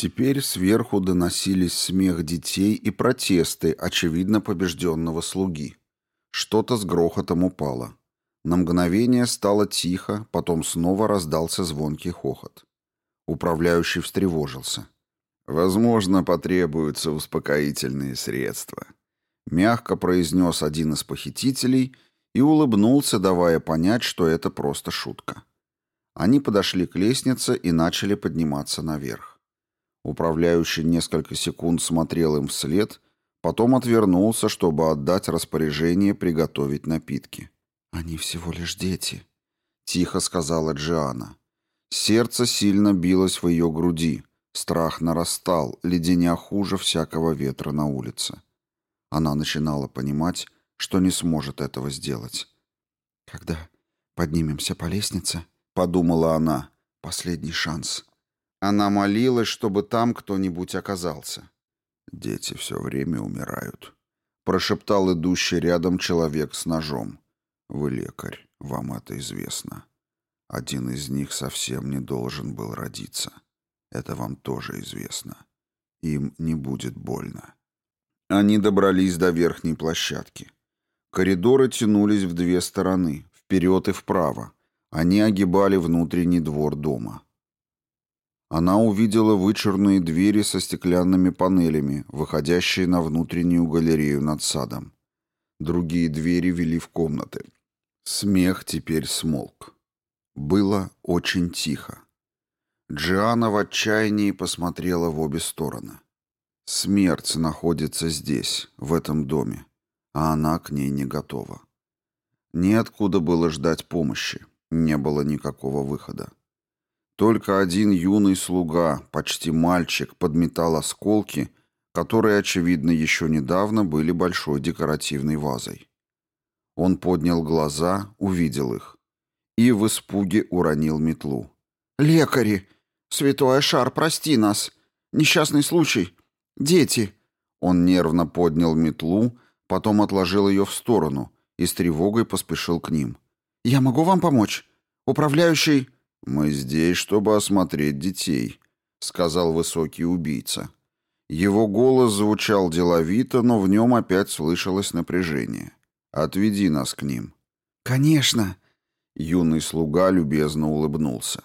Теперь сверху доносились смех детей и протесты, очевидно, побежденного слуги. Что-то с грохотом упало. На мгновение стало тихо, потом снова раздался звонкий хохот. Управляющий встревожился. «Возможно, потребуются успокоительные средства», — мягко произнес один из похитителей и улыбнулся, давая понять, что это просто шутка. Они подошли к лестнице и начали подниматься наверх. Управляющий несколько секунд смотрел им вслед, потом отвернулся, чтобы отдать распоряжение приготовить напитки. «Они всего лишь дети», — тихо сказала Джиана. Сердце сильно билось в ее груди. Страх нарастал, леденя хуже всякого ветра на улице. Она начинала понимать, что не сможет этого сделать. «Когда поднимемся по лестнице», — подумала она, — «последний шанс». Она молилась, чтобы там кто-нибудь оказался. «Дети все время умирают», — прошептал идущий рядом человек с ножом. «Вы лекарь, вам это известно. Один из них совсем не должен был родиться. Это вам тоже известно. Им не будет больно». Они добрались до верхней площадки. Коридоры тянулись в две стороны, вперед и вправо. Они огибали внутренний двор дома. Она увидела вычурные двери со стеклянными панелями, выходящие на внутреннюю галерею над садом. Другие двери вели в комнаты. Смех теперь смолк. Было очень тихо. Джиана в отчаянии посмотрела в обе стороны. Смерть находится здесь, в этом доме, а она к ней не готова. Неоткуда было ждать помощи, не было никакого выхода. Только один юный слуга, почти мальчик, подметал осколки, которые, очевидно, еще недавно были большой декоративной вазой. Он поднял глаза, увидел их и в испуге уронил метлу. «Лекари! Святой Шар, прости нас! Несчастный случай! Дети!» Он нервно поднял метлу, потом отложил ее в сторону и с тревогой поспешил к ним. «Я могу вам помочь? Управляющий...» «Мы здесь, чтобы осмотреть детей», — сказал высокий убийца. Его голос звучал деловито, но в нем опять слышалось напряжение. «Отведи нас к ним». «Конечно!» Юный слуга любезно улыбнулся.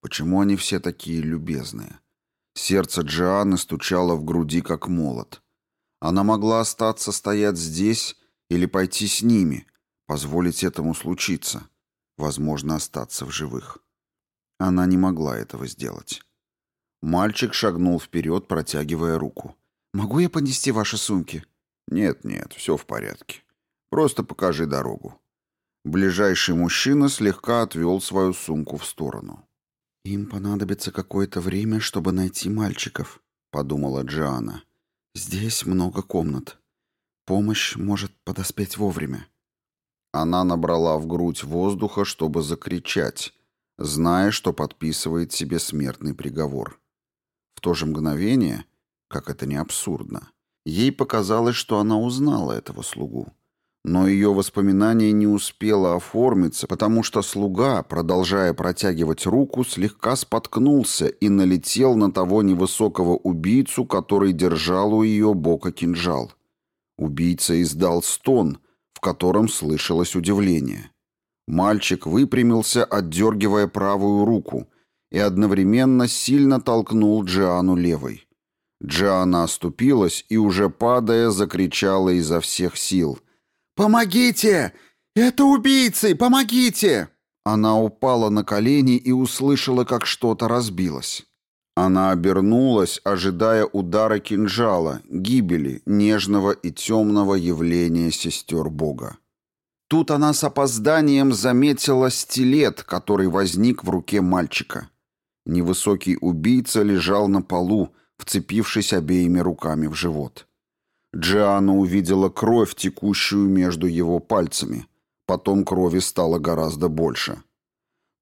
«Почему они все такие любезные?» Сердце Джианы стучало в груди, как молот. Она могла остаться стоять здесь или пойти с ними, позволить этому случиться, возможно, остаться в живых. Она не могла этого сделать. Мальчик шагнул вперед, протягивая руку. «Могу я понести ваши сумки?» «Нет, нет, все в порядке. Просто покажи дорогу». Ближайший мужчина слегка отвел свою сумку в сторону. «Им понадобится какое-то время, чтобы найти мальчиков», — подумала Джиана. «Здесь много комнат. Помощь может подоспеть вовремя». Она набрала в грудь воздуха, чтобы закричать, зная, что подписывает себе смертный приговор. В то же мгновение, как это не абсурдно, ей показалось, что она узнала этого слугу. Но ее воспоминание не успело оформиться, потому что слуга, продолжая протягивать руку, слегка споткнулся и налетел на того невысокого убийцу, который держал у ее бока кинжал. Убийца издал стон, в котором слышалось удивление. Мальчик выпрямился, отдергивая правую руку, и одновременно сильно толкнул Джиану левой. Джиана оступилась и, уже падая, закричала изо всех сил. «Помогите! Это убийцы! Помогите!» Она упала на колени и услышала, как что-то разбилось. Она обернулась, ожидая удара кинжала, гибели, нежного и темного явления сестер Бога. Тут она с опозданием заметила стилет, который возник в руке мальчика. Невысокий убийца лежал на полу, вцепившись обеими руками в живот. Джиана увидела кровь, текущую между его пальцами. Потом крови стало гораздо больше.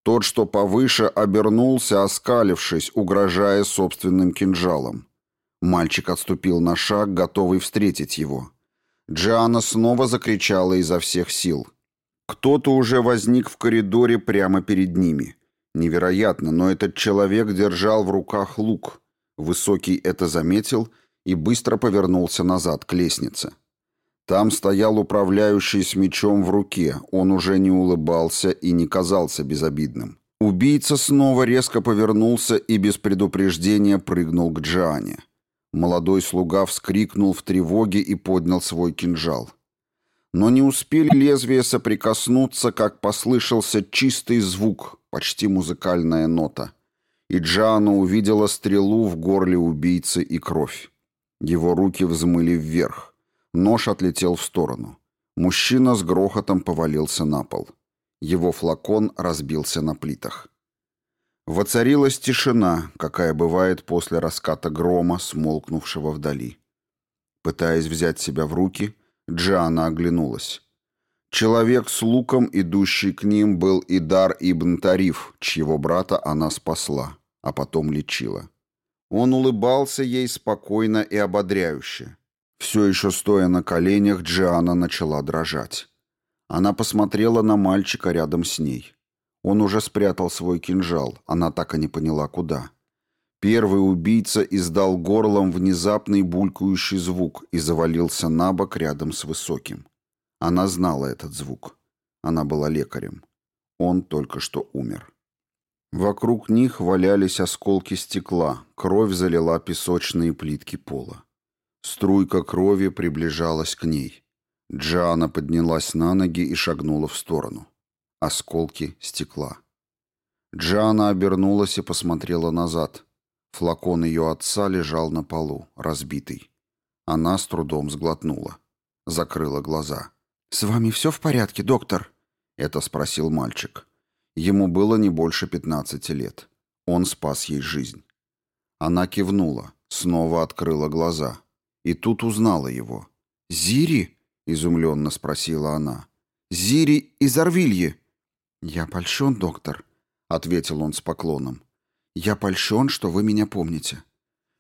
Тот, что повыше, обернулся, оскалившись, угрожая собственным кинжалом. Мальчик отступил на шаг, готовый встретить его. Джиана снова закричала изо всех сил. Кто-то уже возник в коридоре прямо перед ними. Невероятно, но этот человек держал в руках лук. Высокий это заметил и быстро повернулся назад к лестнице. Там стоял управляющий с мечом в руке, он уже не улыбался и не казался безобидным. Убийца снова резко повернулся и без предупреждения прыгнул к Джиане. Молодой слуга вскрикнул в тревоге и поднял свой кинжал. Но не успели лезвия соприкоснуться, как послышался чистый звук, почти музыкальная нота. И Джиана увидела стрелу в горле убийцы и кровь. Его руки взмыли вверх. Нож отлетел в сторону. Мужчина с грохотом повалился на пол. Его флакон разбился на плитах. Воцарилась тишина, какая бывает после раската грома, смолкнувшего вдали. Пытаясь взять себя в руки, Джиана оглянулась. Человек с луком, идущий к ним, был Идар ибн Тариф, чьего брата она спасла, а потом лечила. Он улыбался ей спокойно и ободряюще. Все еще стоя на коленях, Джиана начала дрожать. Она посмотрела на мальчика рядом с ней. Он уже спрятал свой кинжал, она так и не поняла, куда. Первый убийца издал горлом внезапный булькающий звук и завалился на бок рядом с высоким. Она знала этот звук. Она была лекарем. Он только что умер. Вокруг них валялись осколки стекла, кровь залила песочные плитки пола. Струйка крови приближалась к ней. Джиана поднялась на ноги и шагнула в сторону. Осколки стекла. Джиана обернулась и посмотрела назад. Флакон ее отца лежал на полу, разбитый. Она с трудом сглотнула. Закрыла глаза. «С вами все в порядке, доктор?» — это спросил мальчик. Ему было не больше пятнадцати лет. Он спас ей жизнь. Она кивнула, снова открыла глаза. И тут узнала его. «Зири?» — изумленно спросила она. «Зири из Орвильи!» «Я польщен, доктор», — ответил он с поклоном. «Я польщен, что вы меня помните».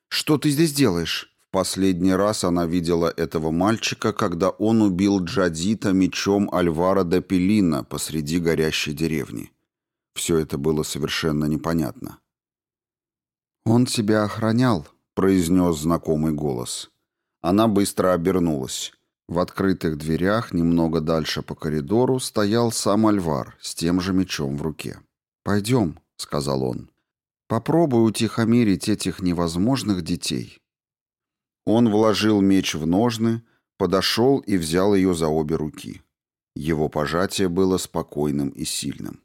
«Что ты здесь делаешь?» В последний раз она видела этого мальчика, когда он убил Джадита мечом Альвара де Пелина посреди горящей деревни. Все это было совершенно непонятно. «Он тебя охранял», — произнес знакомый голос. Она быстро обернулась. В открытых дверях, немного дальше по коридору, стоял сам Альвар с тем же мечом в руке. «Пойдем», — сказал он. «Попробуй утихомирить этих невозможных детей». Он вложил меч в ножны, подошел и взял ее за обе руки. Его пожатие было спокойным и сильным.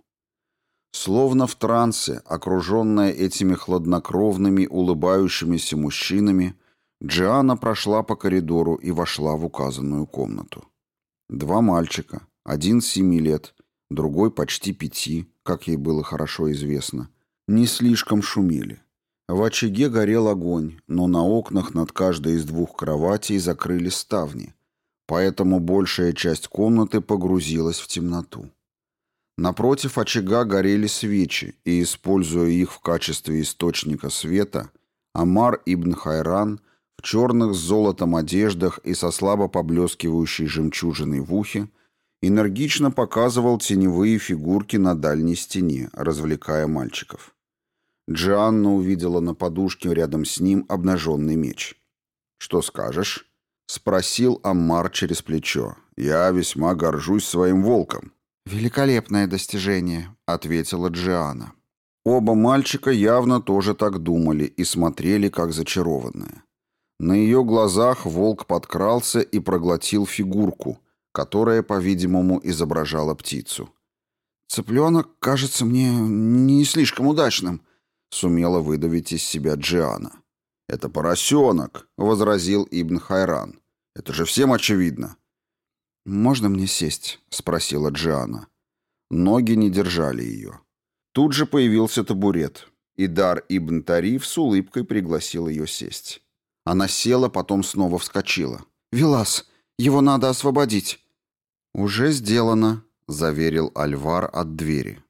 Словно в трансе, окруженная этими хладнокровными, улыбающимися мужчинами, Джиана прошла по коридору и вошла в указанную комнату. Два мальчика, один семи лет, другой почти пяти, как ей было хорошо известно, не слишком шумели. В очаге горел огонь, но на окнах над каждой из двух кроватей закрыли ставни, поэтому большая часть комнаты погрузилась в темноту. Напротив очага горели свечи, и, используя их в качестве источника света, Амар ибн Хайран – в черных с золотом одеждах и со слабо поблескивающей жемчужиной в ухе, энергично показывал теневые фигурки на дальней стене, развлекая мальчиков. Джианна увидела на подушке рядом с ним обнаженный меч. «Что скажешь?» — спросил Аммар через плечо. «Я весьма горжусь своим волком». «Великолепное достижение», — ответила Джиана. Оба мальчика явно тоже так думали и смотрели, как зачарованные. На ее глазах волк подкрался и проглотил фигурку, которая, по-видимому, изображала птицу. «Цыпленок кажется мне не слишком удачным», — сумела выдавить из себя Джиана. «Это поросенок», — возразил Ибн Хайран. «Это же всем очевидно». «Можно мне сесть?» — спросила Джиана. Ноги не держали ее. Тут же появился табурет, и Дар Ибн Тариф с улыбкой пригласил ее сесть. Она села, потом снова вскочила. «Вилас, его надо освободить». «Уже сделано», — заверил Альвар от двери.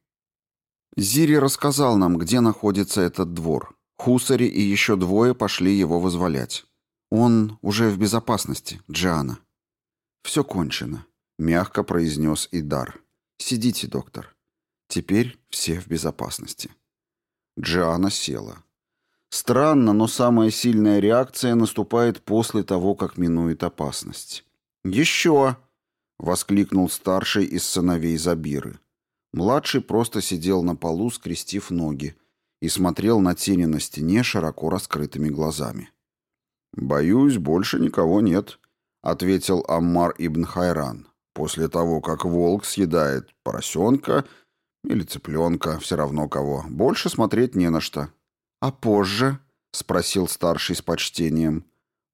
Зири рассказал нам, где находится этот двор. Хусари и еще двое пошли его вызволять. Он уже в безопасности, Джиана. «Все кончено», — мягко произнес Идар. «Сидите, доктор. Теперь все в безопасности». Джиана села. Странно, но самая сильная реакция наступает после того, как минует опасность. «Еще!» — воскликнул старший из сыновей Забиры. Младший просто сидел на полу, скрестив ноги, и смотрел на тени на стене широко раскрытыми глазами. «Боюсь, больше никого нет», — ответил Аммар ибн Хайран. «После того, как волк съедает поросенка или цыпленка, все равно кого, больше смотреть не на что». «А позже?» — спросил старший с почтением.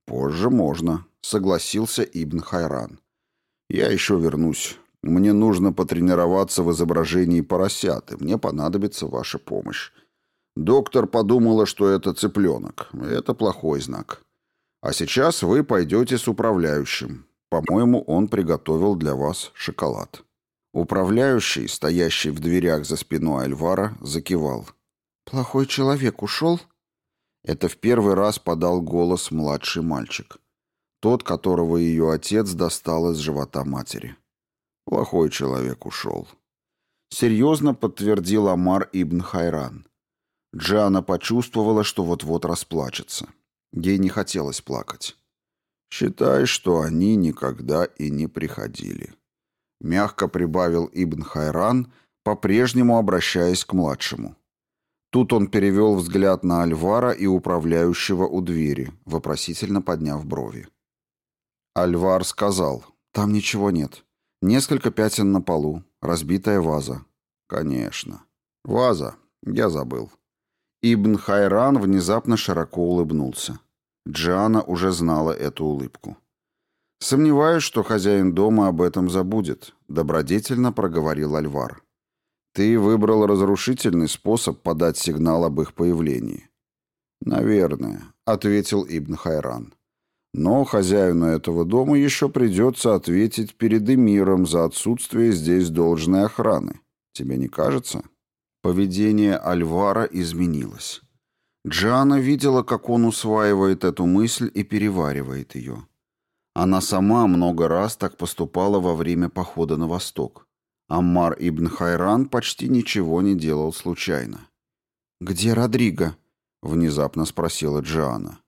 «Позже можно», — согласился Ибн Хайран. «Я еще вернусь. Мне нужно потренироваться в изображении поросят, и мне понадобится ваша помощь. Доктор подумала, что это цыпленок. Это плохой знак. А сейчас вы пойдете с управляющим. По-моему, он приготовил для вас шоколад». Управляющий, стоящий в дверях за спиной Альвара, закивал. «Плохой человек ушел?» Это в первый раз подал голос младший мальчик. Тот, которого ее отец достал из живота матери. Плохой человек ушел. Серьезно подтвердил Амар ибн Хайран. Джана почувствовала, что вот-вот расплачется. Ей не хотелось плакать. «Считай, что они никогда и не приходили», — мягко прибавил Ибн Хайран, по-прежнему обращаясь к младшему. Тут он перевел взгляд на Альвара и управляющего у двери, вопросительно подняв брови. Альвар сказал, «Там ничего нет. Несколько пятен на полу, разбитая ваза». «Конечно. Ваза. Я забыл». Ибн Хайран внезапно широко улыбнулся. Джиана уже знала эту улыбку. «Сомневаюсь, что хозяин дома об этом забудет», — добродетельно проговорил Альвар. Ты выбрал разрушительный способ подать сигнал об их появлении. Наверное, ответил Ибн Хайран. Но хозяину этого дома еще придется ответить перед эмиром за отсутствие здесь должной охраны. Тебе не кажется? Поведение Альвара изменилось. Джана видела, как он усваивает эту мысль и переваривает ее. Она сама много раз так поступала во время похода на восток. Аммар ибн Хайран почти ничего не делал случайно. «Где Родриго?» — внезапно спросила Джиана.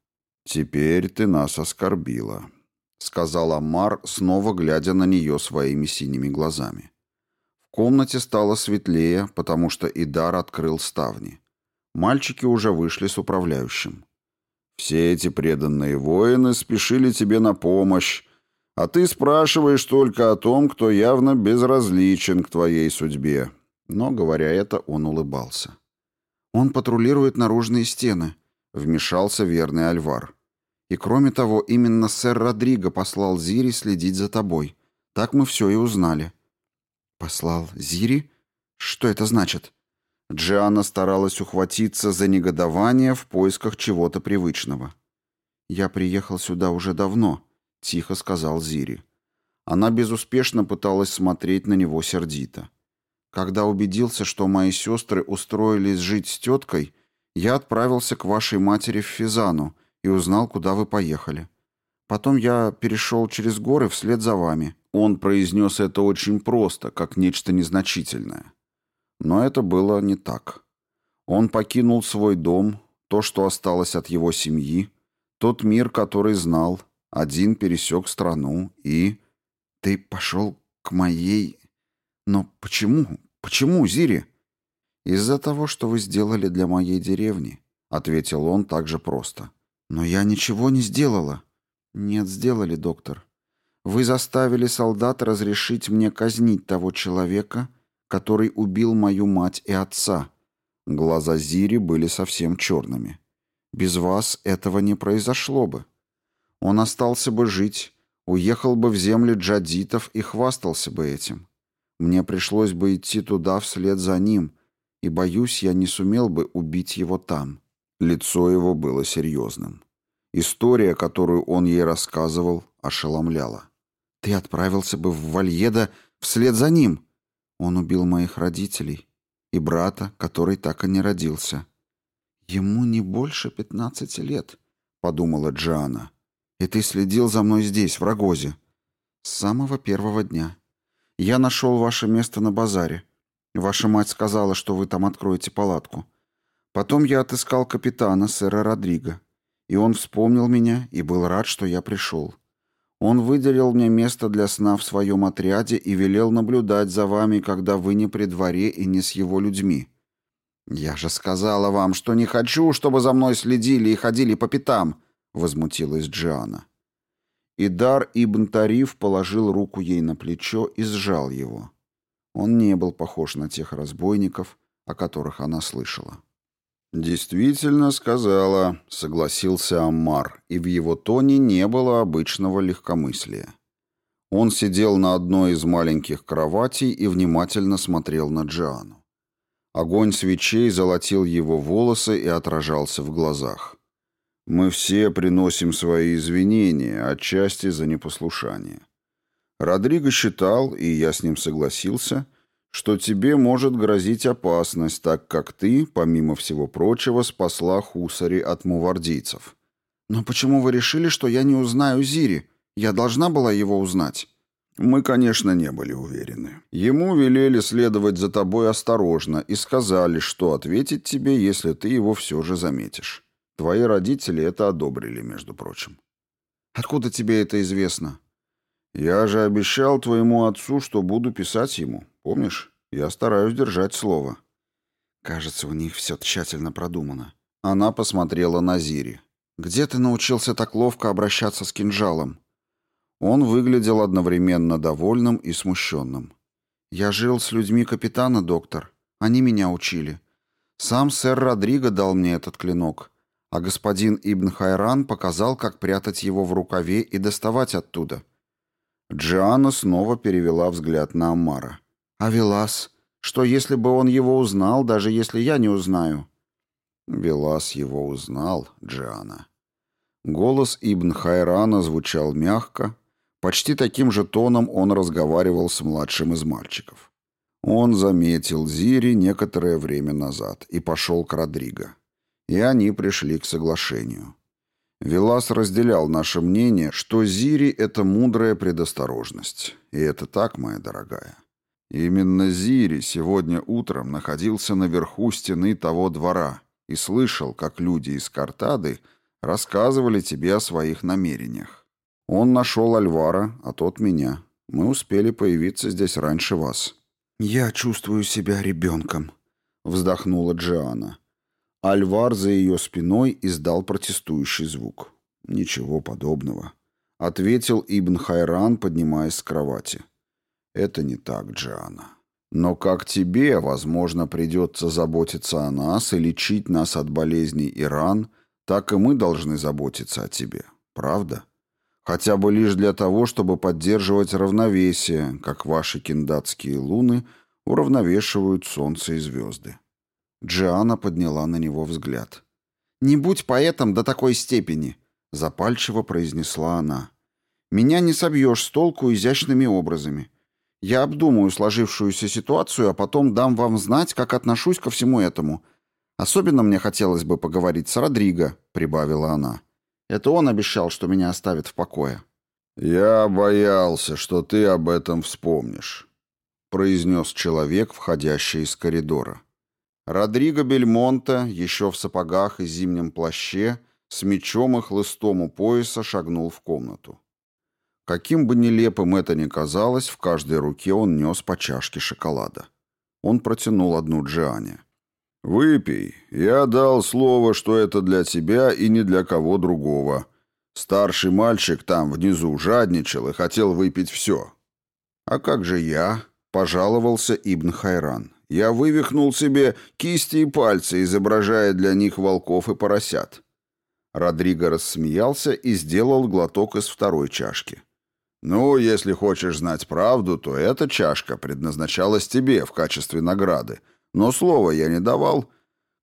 «Теперь ты нас оскорбила», — сказал Аммар, снова глядя на нее своими синими глазами. В комнате стало светлее, потому что Идар открыл ставни. Мальчики уже вышли с управляющим. «Все эти преданные воины спешили тебе на помощь, а ты спрашиваешь только о том, кто явно безразличен к твоей судьбе». Но, говоря это, он улыбался. «Он патрулирует наружные стены», — вмешался верный Альвар. «И кроме того, именно сэр Родриго послал Зири следить за тобой. Так мы все и узнали». «Послал Зири? Что это значит?» Джиана старалась ухватиться за негодование в поисках чего-то привычного. «Я приехал сюда уже давно», — тихо сказал Зири. Она безуспешно пыталась смотреть на него сердито. «Когда убедился, что мои сестры устроились жить с теткой, я отправился к вашей матери в Физану и узнал, куда вы поехали. Потом я перешел через горы вслед за вами». Он произнес это очень просто, как нечто незначительное. Но это было не так. Он покинул свой дом, то, что осталось от его семьи, тот мир, который знал, один пересек страну и... Ты пошел к моей... Но почему? Почему, Зири? Из-за того, что вы сделали для моей деревни, ответил он также просто. Но я ничего не сделала. Нет, сделали, доктор. Вы заставили солдат разрешить мне казнить того человека, который убил мою мать и отца. Глаза Зири были совсем черными. Без вас этого не произошло бы. Он остался бы жить, уехал бы в земли джадитов и хвастался бы этим. Мне пришлось бы идти туда вслед за ним, и, боюсь, я не сумел бы убить его там. Лицо его было серьезным. История, которую он ей рассказывал, ошеломляла. «Ты отправился бы в Вальеда вслед за ним!» Он убил моих родителей и брата, который так и не родился. «Ему не больше пятнадцати лет», — подумала Джиана. И ты следил за мной здесь, в Рогозе. С самого первого дня. Я нашел ваше место на базаре. Ваша мать сказала, что вы там откроете палатку. Потом я отыскал капитана, сэра Родриго. И он вспомнил меня и был рад, что я пришел. Он выделил мне место для сна в своем отряде и велел наблюдать за вами, когда вы не при дворе и не с его людьми. Я же сказала вам, что не хочу, чтобы за мной следили и ходили по пятам, возмутилась Джиана. Идар ибн Тариф положил руку ей на плечо и сжал его. Он не был похож на тех разбойников, о которых она слышала. «Действительно сказала», — согласился Аммар, и в его тоне не было обычного легкомыслия. Он сидел на одной из маленьких кроватей и внимательно смотрел на Джиану. Огонь свечей золотил его волосы и отражался в глазах. «Мы все приносим свои извинения, отчасти за непослушание. Родриго считал, и я с ним согласился, — что тебе может грозить опасность, так как ты, помимо всего прочего, спасла Хусари от мувардийцев. Но почему вы решили, что я не узнаю Зири? Я должна была его узнать. Мы, конечно, не были уверены. Ему велели следовать за тобой осторожно и сказали, что ответить тебе, если ты его все же заметишь. Твои родители это одобрили, между прочим. Откуда тебе это известно? Я же обещал твоему отцу, что буду писать ему. Помнишь? Я стараюсь держать слово. Кажется, у них все тщательно продумано. Она посмотрела на Зири. Где ты научился так ловко обращаться с кинжалом? Он выглядел одновременно довольным и смущенным. Я жил с людьми капитана, доктор. Они меня учили. Сам сэр Родриго дал мне этот клинок, а господин Ибн Хайран показал, как прятать его в рукаве и доставать оттуда. Джиана снова перевела взгляд на Амара. «А Велас? Что, если бы он его узнал, даже если я не узнаю?» Велас его узнал, Джиана. Голос Ибн Хайрана звучал мягко. Почти таким же тоном он разговаривал с младшим из мальчиков. Он заметил Зири некоторое время назад и пошел к Родриго. И они пришли к соглашению. Велас разделял наше мнение, что Зири — это мудрая предосторожность. И это так, моя дорогая. Именно Зири сегодня утром находился наверху стены того двора и слышал, как люди из Картады рассказывали тебе о своих намерениях. Он нашел Альвара, а тот меня. Мы успели появиться здесь раньше вас. «Я чувствую себя ребенком», — вздохнула Джиана. Альвар за ее спиной издал протестующий звук. «Ничего подобного», — ответил Ибн Хайран, поднимаясь с кровати. «Это не так, Джиана. Но как тебе, возможно, придется заботиться о нас и лечить нас от болезней и ран, так и мы должны заботиться о тебе. Правда? Хотя бы лишь для того, чтобы поддерживать равновесие, как ваши киндатские луны уравновешивают солнце и звезды». Джиана подняла на него взгляд. «Не будь поэтом до такой степени», — запальчиво произнесла она. «Меня не собьешь с толку изящными образами. Я обдумаю сложившуюся ситуацию, а потом дам вам знать, как отношусь ко всему этому. Особенно мне хотелось бы поговорить с Родриго», — прибавила она. «Это он обещал, что меня оставит в покое». «Я боялся, что ты об этом вспомнишь», — произнес человек, входящий из коридора. Родриго Бельмонте, еще в сапогах и зимнем плаще, с мечом и хлыстом у пояса шагнул в комнату. Каким бы нелепым это ни казалось, в каждой руке он нес по чашке шоколада. Он протянул одну Джиане. «Выпей. Я дал слово, что это для тебя и не для кого другого. Старший мальчик там внизу жадничал и хотел выпить все». «А как же я?» — пожаловался Ибн Хайран. Я вывихнул себе кисти и пальцы, изображая для них волков и поросят. Родриго рассмеялся и сделал глоток из второй чашки. «Ну, если хочешь знать правду, то эта чашка предназначалась тебе в качестве награды, но слова я не давал.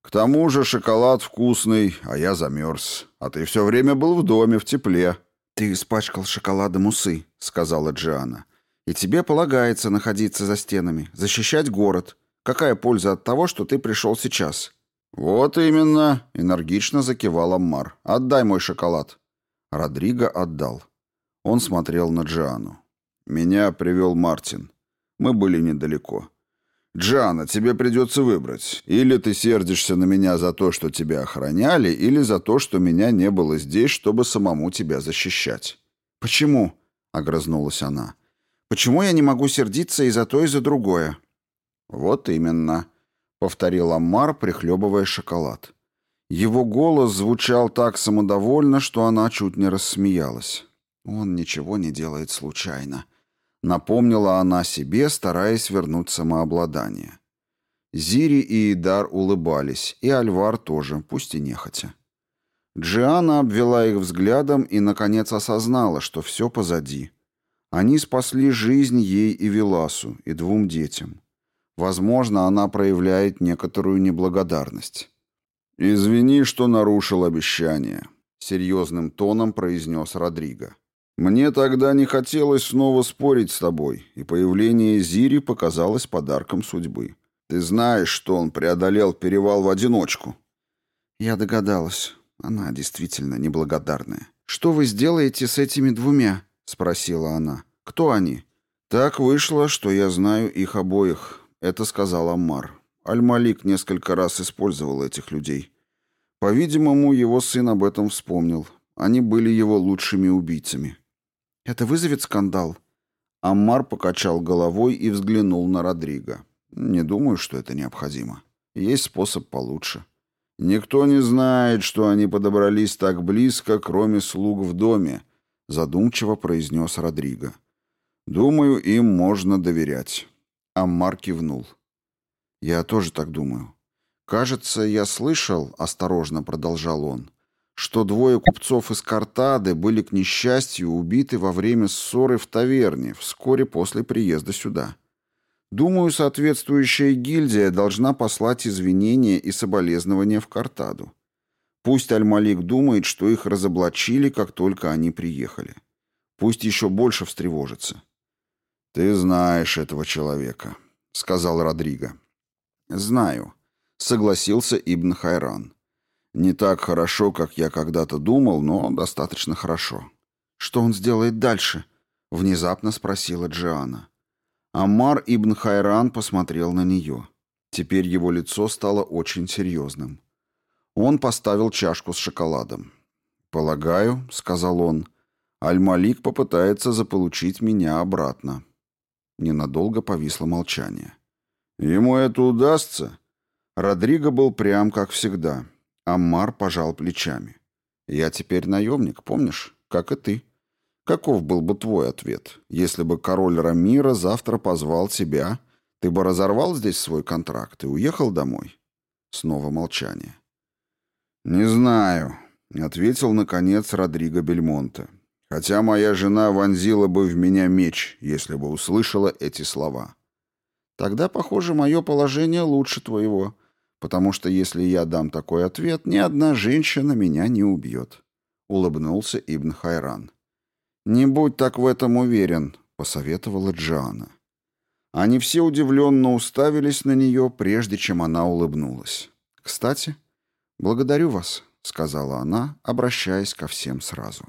К тому же шоколад вкусный, а я замерз, а ты все время был в доме в тепле». «Ты испачкал шоколадом усы», — сказала Джиана. «И тебе полагается находиться за стенами, защищать город». Какая польза от того, что ты пришел сейчас?» «Вот именно», — энергично закивал Аммар. «Отдай мой шоколад». Родриго отдал. Он смотрел на Джиану. «Меня привел Мартин. Мы были недалеко. «Джана, тебе придется выбрать. Или ты сердишься на меня за то, что тебя охраняли, или за то, что меня не было здесь, чтобы самому тебя защищать». «Почему?» — огрызнулась она. «Почему я не могу сердиться и за то, и за другое?» «Вот именно», — повторил Аммар, прихлебывая шоколад. Его голос звучал так самодовольно, что она чуть не рассмеялась. «Он ничего не делает случайно», Напомнила она себе, стараясь вернуть самообладание. Зири и Идар улыбались, и Альвар тоже, пусть и нехотя. Джиана обвела их взглядом и, наконец, осознала, что все позади. Они спасли жизнь ей и Веласу, и двум детям. Возможно, она проявляет некоторую неблагодарность. «Извини, что нарушил обещание», — серьезным тоном произнес Родриго. Мне тогда не хотелось снова спорить с тобой, и появление Зири показалось подарком судьбы. Ты знаешь, что он преодолел перевал в одиночку. Я догадалась. Она действительно неблагодарная. Что вы сделаете с этими двумя? спросила она. Кто они? Так вышло, что я знаю их обоих, это сказал Аммар. Аль-Малик несколько раз использовал этих людей. По-видимому, его сын об этом вспомнил. Они были его лучшими убийцами. Это вызовет скандал. Аммар покачал головой и взглянул на Родриго. Не думаю, что это необходимо. Есть способ получше. Никто не знает, что они подобрались так близко, кроме слуг в доме, задумчиво произнес Родриго. Думаю, им можно доверять. Аммар кивнул. Я тоже так думаю. Кажется, я слышал, осторожно продолжал он, что двое купцов из Картады были, к несчастью, убиты во время ссоры в таверне вскоре после приезда сюда. Думаю, соответствующая гильдия должна послать извинения и соболезнования в Картаду. Пусть Аль-Малик думает, что их разоблачили, как только они приехали. Пусть еще больше встревожится. «Ты знаешь этого человека», — сказал Родриго. «Знаю», — согласился Ибн Хайран. Не так хорошо, как я когда-то думал, но достаточно хорошо. Что он сделает дальше? внезапно спросила Джиана. Амар ибн Хайран посмотрел на нее. Теперь его лицо стало очень серьезным. Он поставил чашку с шоколадом. «Полагаю», — сказал он, — «Аль-Малик попытается заполучить меня обратно». Ненадолго повисло молчание. «Ему это удастся?» Родриго был прям, как всегда. Аммар пожал плечами. «Я теперь наемник, помнишь? Как и ты. Каков был бы твой ответ? Если бы король Рамира завтра позвал тебя, ты бы разорвал здесь свой контракт и уехал домой?» Снова молчание. «Не знаю», — ответил, наконец, Родриго Бельмонте. «Хотя моя жена вонзила бы в меня меч, если бы услышала эти слова». «Тогда, похоже, мое положение лучше твоего», потому что если я дам такой ответ, ни одна женщина меня не убьет», — улыбнулся Ибн Хайран. «Не будь так в этом уверен», — посоветовала Джиана. Они все удивленно уставились на нее, прежде чем она улыбнулась. «Кстати, благодарю вас», — сказала она, обращаясь ко всем сразу.